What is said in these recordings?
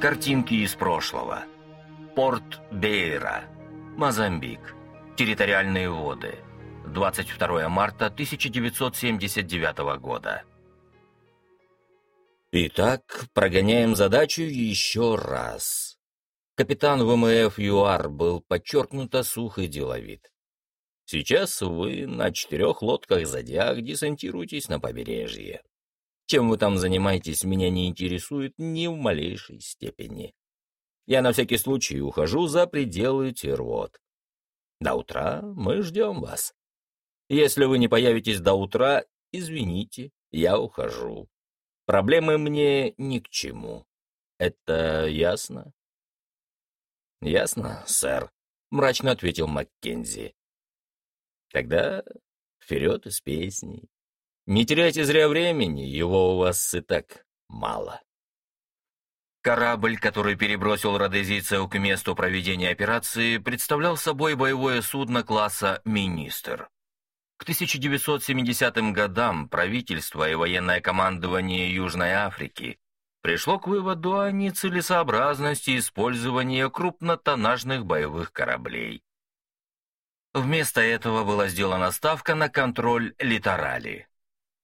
Картинки из прошлого. Порт Бейра. Мозамбик. Территориальные воды. 22 марта 1979 года. Итак, прогоняем задачу еще раз. Капитан ВМФ ЮАР был подчеркнуто сух и деловит. Сейчас вы на четырех лодках «Зодиак» десантируетесь на побережье. Чем вы там занимаетесь, меня не интересует ни в малейшей степени. Я на всякий случай ухожу за пределы Тервот. До утра мы ждем вас. Если вы не появитесь до утра, извините, я ухожу. Проблемы мне ни к чему. Это ясно? Ясно, сэр, мрачно ответил Маккензи. Тогда вперед из песней. Не теряйте зря времени, его у вас и так мало. Корабль, который перебросил родезийцев к месту проведения операции, представлял собой боевое судно класса «Министр». К 1970 годам правительство и военное командование Южной Африки пришло к выводу о нецелесообразности использования крупнотоннажных боевых кораблей. Вместо этого была сделана ставка на контроль литорали.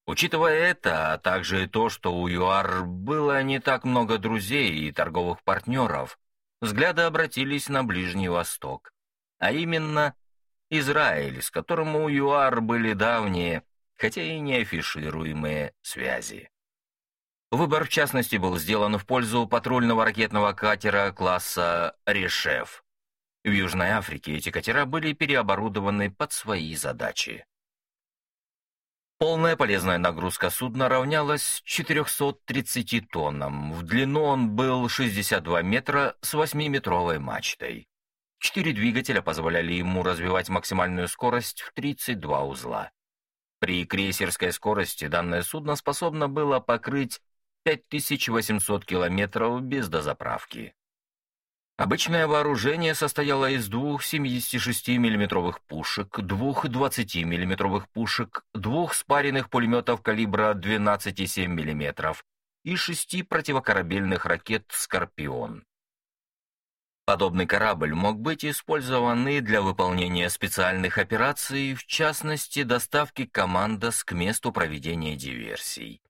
Учитывая это, а также то, что у ЮАР было не так много друзей и торговых партнеров, взгляды обратились на Ближний Восток, а именно Израиль, с которым у ЮАР были давние, хотя и не афишируемые связи. Выбор, в частности, был сделан в пользу патрульного ракетного катера класса «Решев». В Южной Африке эти катера были переоборудованы под свои задачи. Полная полезная нагрузка судна равнялась 430 тоннам. В длину он был 62 метра с 8-метровой мачтой. Четыре двигателя позволяли ему развивать максимальную скорость в 32 узла. При крейсерской скорости данное судно способно было покрыть 5800 километров без дозаправки. Обычное вооружение состояло из двух 76 миллиметровых пушек, двух 20 миллиметровых пушек, двух спаренных пулеметов калибра 12,7 мм и шести противокорабельных ракет «Скорпион». Подобный корабль мог быть использован и для выполнения специальных операций, в частности, доставки командос к месту проведения диверсий.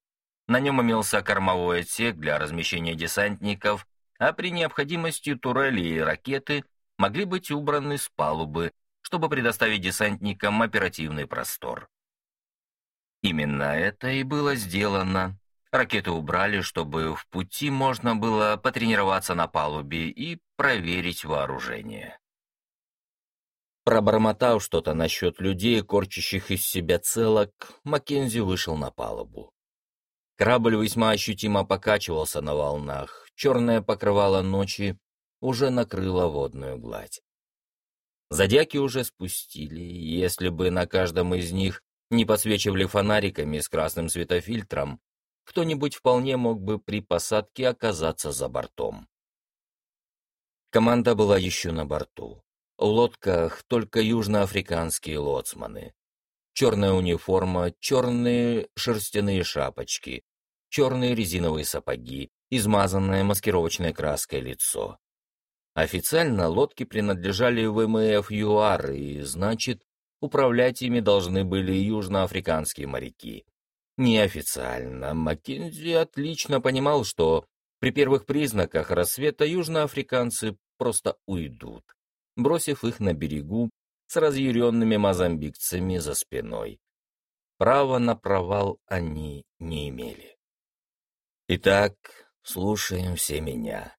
На нем имелся кормовой отсек для размещения десантников а при необходимости турели и ракеты могли быть убраны с палубы, чтобы предоставить десантникам оперативный простор. Именно это и было сделано. Ракеты убрали, чтобы в пути можно было потренироваться на палубе и проверить вооружение. Пробормотав что-то насчет людей, корчащих из себя целок, Маккензи вышел на палубу. Корабль весьма ощутимо покачивался на волнах, черное покрывало ночи уже накрыло водную гладь. Зодиаки уже спустили, если бы на каждом из них не подсвечивали фонариками с красным светофильтром, кто-нибудь вполне мог бы при посадке оказаться за бортом. Команда была еще на борту. В лодках только южноафриканские лоцманы. Черная униформа, черные шерстяные шапочки, черные резиновые сапоги, измазанное маскировочной краской лицо. Официально лодки принадлежали ВМФ ЮАР, и, значит, управлять ими должны были южноафриканские моряки. Неофициально Маккензи отлично понимал, что при первых признаках рассвета южноафриканцы просто уйдут, бросив их на берегу с разъяренными мозамбикцами за спиной. Права на провал они не имели. Итак, Слушаем все меня.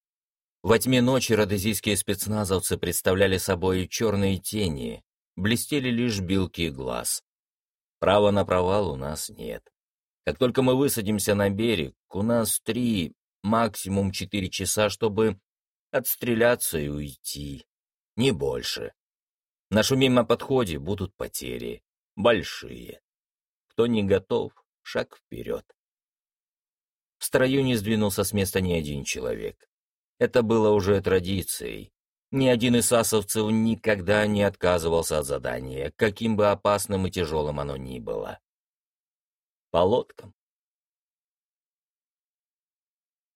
Во тьме ночи родезийские спецназовцы представляли собой черные тени, блестели лишь белки глаз. Права на провал у нас нет. Как только мы высадимся на берег, у нас три, максимум четыре часа, чтобы отстреляться и уйти. Не больше. На шумимом подходе будут потери. Большие. Кто не готов, шаг вперед. В строю не сдвинулся с места ни один человек. Это было уже традицией. Ни один из асовцев никогда не отказывался от задания, каким бы опасным и тяжелым оно ни было. По лодкам.